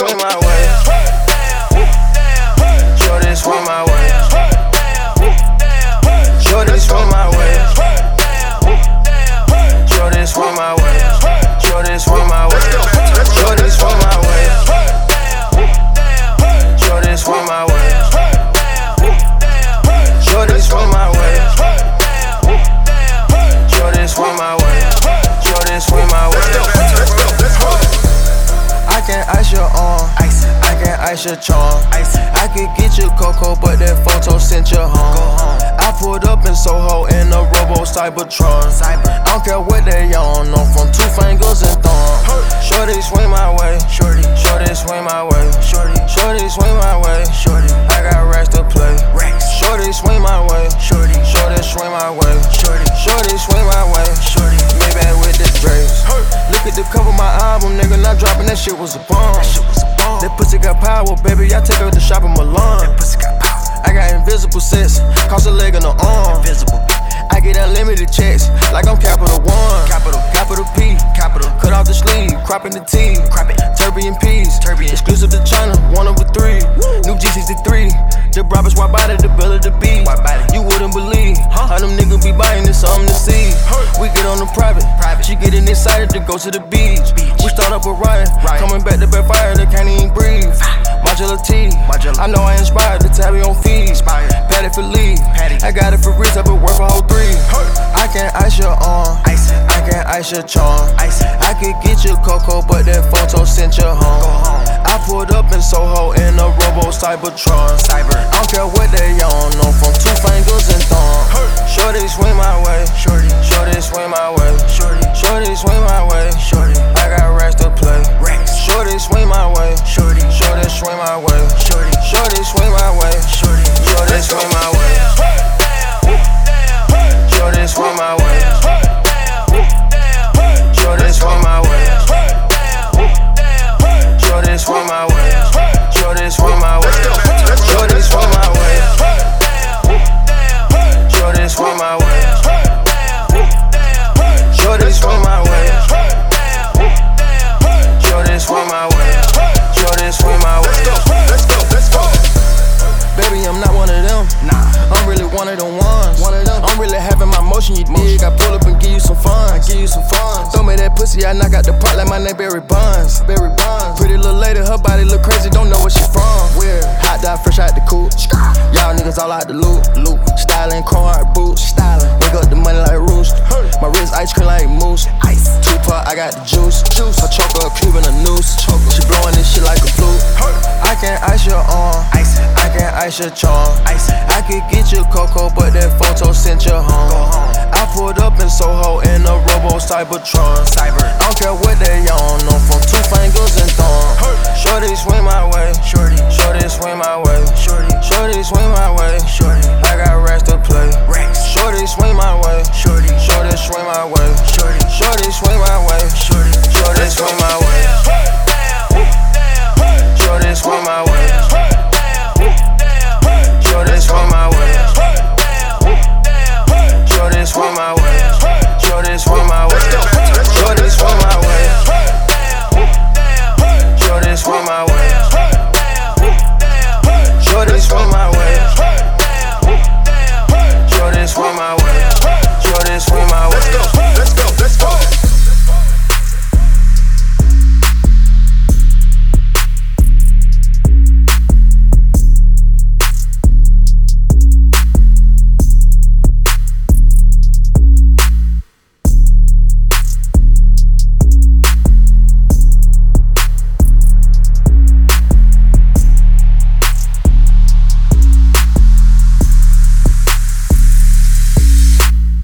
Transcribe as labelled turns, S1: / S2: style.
S1: Doing my way. Ice your charm. I could get you cocoa, but that photo sent you home. I pulled up in Soho in a Robo Cybertron. I don't care what they on, I'm from two fingers and thumb. Shorty swing my way, shorty, shorty swing my way, shorty, shorty swing my way, shorty. I got racks to play, racks. Shorty swing my way, shorty, shorty swing my way, shorty, shorty swing my way, shorty. Maybach with the drapes. Look at the cover of my album, nigga, not dropping that shit was a bomb. That pussy got power, baby. I take her to shop in Milan.
S2: That pussy got power.
S1: I got invisible sets, cost a leg and an arm.
S2: Invisible.
S1: I get unlimited checks, like I'm Capital One.
S2: Capital.
S1: Capital P.
S2: Capital.
S1: Cut off the sleeve, cropping the T.
S2: Crop it.
S1: Turbian peas.
S2: Turbian.
S1: Exclusive to China, one over three. New G63. The Roberts wide body, the bill of the B. You wouldn't believe them niggas be buying this something to see. We get on the private.
S2: Private.
S1: She getting excited to go to the beach.
S2: Beach.
S1: We start up a riot.
S2: Riot.
S1: Coming back to backfire, they can't even breathe. Modular T.
S2: Modular.
S1: I know I inspired the tabby on feed. Patty for leave.
S2: Patty.
S1: I got it for Reese, I been worth a whole three. I can ice your arm.
S2: Ice it.
S1: I can ice your charm.
S2: Ice it.
S1: I could get you cocoa, but that photo sent you home.
S2: Home.
S1: I pulled up in Soho in a Robo Cybertron.
S2: Cyber.
S1: I don't care of them.
S2: Nah.
S1: I'm really one of them ones.
S2: One of them.
S1: I'm really having my motion, you dig. I pull up and give you some fun.
S2: Give you some fun.
S1: Throw me that pussy, I knock out the pot like my name Barry Bonds.
S2: Barry Bonds.
S1: Pretty little lady, her body look crazy, don't know where she from.
S2: Where?
S1: Hot dog, fresh out the coop. Y'all niggas all out the loop.
S2: Loop.
S1: Styling, Carhartt boots.
S2: Styling.
S1: Wake up the money like roost. My wrist ice cream like mousse.
S2: Ice.
S1: Tupac, I got the juice.
S2: Juice. It.
S1: I can ice your charm.
S2: Ice.
S1: I could get you cocoa, but that photo sent you home.
S2: Home.
S1: I pulled up in Soho in a Robo Cybertron.
S2: Cyber.
S1: I don't care what they on, I'm from two fingers and thumb. Shorty swing my way,
S2: Shorty.
S1: shorty swing my way,
S2: Shorty.
S1: shorty swing my way,